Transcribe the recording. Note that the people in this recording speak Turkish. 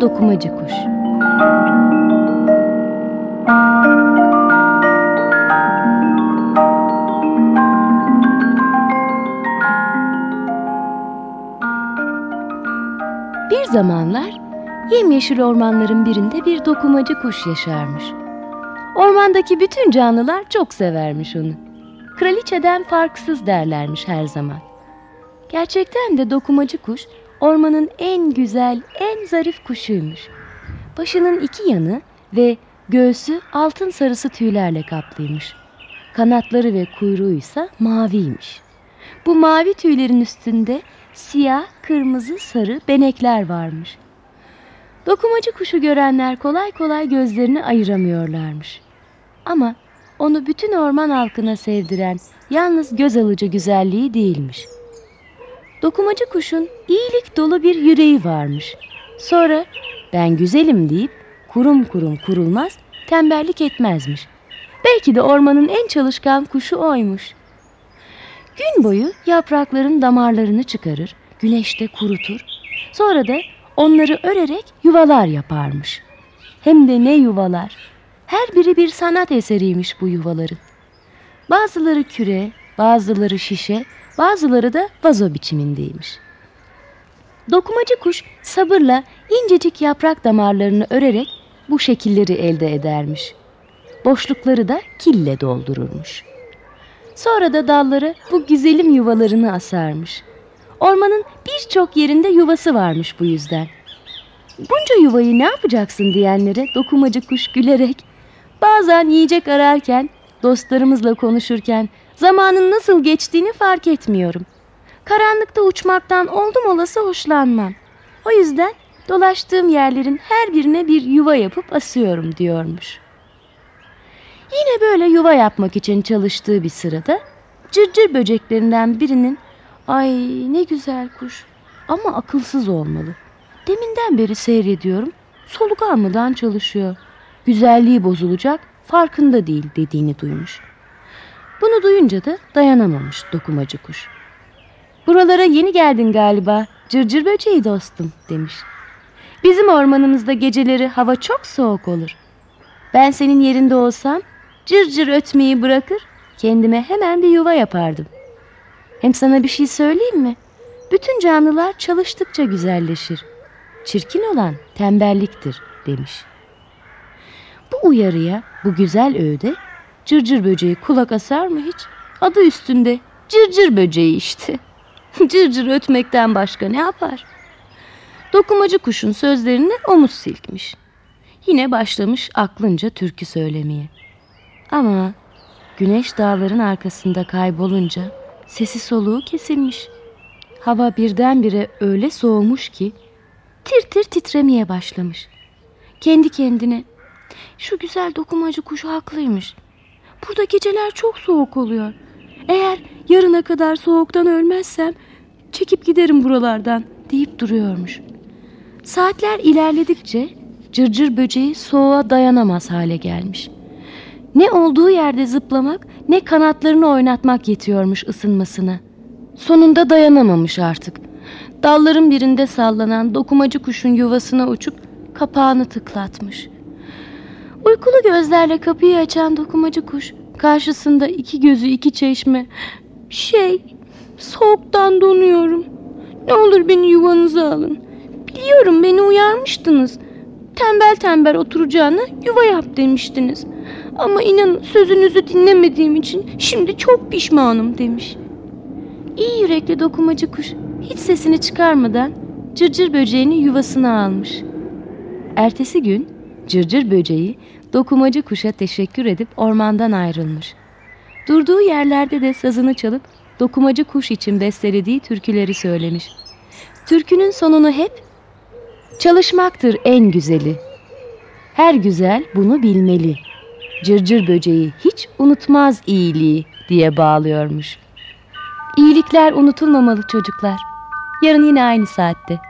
Dokumacı Kuş Bir zamanlar yemyeşil ormanların birinde bir dokumacı kuş yaşarmış. Ormandaki bütün canlılar çok severmiş onu. Kraliçeden farksız derlermiş her zaman. Gerçekten de dokumacı kuş ormanın en güzel, en zarif kuşuymuş. Başının iki yanı ve göğsü altın sarısı tüylerle kaplıymış. Kanatları ve kuyruğu ise maviymiş. Bu mavi tüylerin üstünde siyah, kırmızı, sarı benekler varmış. Dokumacı kuşu görenler kolay kolay gözlerini ayıramıyorlarmış. Ama onu bütün orman halkına sevdiren yalnız göz alıcı güzelliği değilmiş. Dokumacı kuşun iyilik dolu bir yüreği varmış. Sonra ben güzelim deyip kurum kurum kurulmaz, tembellik etmezmiş. Belki de ormanın en çalışkan kuşu oymuş. Gün boyu yaprakların damarlarını çıkarır, güneşte kurutur. Sonra da onları örerek yuvalar yaparmış. Hem de ne yuvalar. Her biri bir sanat eseriymiş bu yuvaların. Bazıları küre, bazıları şişe, bazıları da vazo biçimindeymiş. Dokumacı kuş sabırla incecik yaprak damarlarını örerek bu şekilleri elde edermiş. Boşlukları da kille doldururmuş. Sonra da dalları bu güzelim yuvalarını asarmış. Ormanın birçok yerinde yuvası varmış bu yüzden. Bunca yuvayı ne yapacaksın diyenlere dokumacı kuş gülerek bazen yiyecek ararken, dostlarımızla konuşurken zamanın nasıl geçtiğini fark etmiyorum. Karanlıkta uçmaktan oldum olası hoşlanmam. O yüzden dolaştığım yerlerin her birine bir yuva yapıp asıyorum diyormuş. Yine böyle yuva yapmak için çalıştığı bir sırada cırcır böceklerinden birinin ay ne güzel kuş ama akılsız olmalı. Deminden beri seyrediyorum soluk almadan çalışıyor. Güzelliği bozulacak farkında değil dediğini duymuş. Bunu duyunca da dayanamamış dokumacı kuş. Buralara yeni geldin galiba cırcır böceği dostum demiş. Bizim ormanımızda geceleri hava çok soğuk olur. Ben senin yerinde olsam cırcır cır ötmeyi bırakır kendime hemen bir yuva yapardım. Hem sana bir şey söyleyeyim mi? Bütün canlılar çalıştıkça güzelleşir. Çirkin olan tembelliktir demiş. Bu uyarıya, bu güzel öğüde cırcır böceği kulak asar mı hiç? Adı üstünde cırcır böceği işte. cırcır ötmekten başka ne yapar? Dokumacı kuşun sözlerini omuz silkmiş. Yine başlamış aklınca türkü söylemeye. Ama güneş dağların arkasında kaybolunca sesi soluğu kesilmiş. Hava birdenbire öyle soğumuş ki tir tir titremeye başlamış. Kendi kendine şu güzel dokumacı kuşu haklıymış. Burada geceler çok soğuk oluyor. Eğer yarına kadar soğuktan ölmezsem çekip giderim buralardan deyip duruyormuş. Saatler ilerledikçe cırcır böceği soğuğa dayanamaz hale gelmiş. Ne olduğu yerde zıplamak ne kanatlarını oynatmak yetiyormuş ısınmasına. Sonunda dayanamamış artık. Dalların birinde sallanan dokumacı kuşun yuvasına uçup kapağını tıklatmış. Uykulu gözlerle kapıyı açan dokumacı kuş karşısında iki gözü iki çeşme. Şey, soğuktan donuyorum. Ne olur beni yuvanıza alın. Biliyorum beni uyarmıştınız. Tembel tembel oturacağına yuva yap demiştiniz. Ama inan sözünüzü dinlemediğim için şimdi çok pişmanım demiş. İyi yürekli dokumacı kuş hiç sesini çıkarmadan cırcır böceğini yuvasına almış. Ertesi gün cırcır böceği dokumacı kuşa teşekkür edip ormandan ayrılmış. Durduğu yerlerde de sazını çalıp dokumacı kuş için bestelediği türküleri söylemiş. Türkünün sonunu hep çalışmaktır en güzeli. Her güzel bunu bilmeli. Cırcır böceği hiç unutmaz iyiliği diye bağlıyormuş. İyilikler unutulmamalı çocuklar. Yarın yine aynı saatte.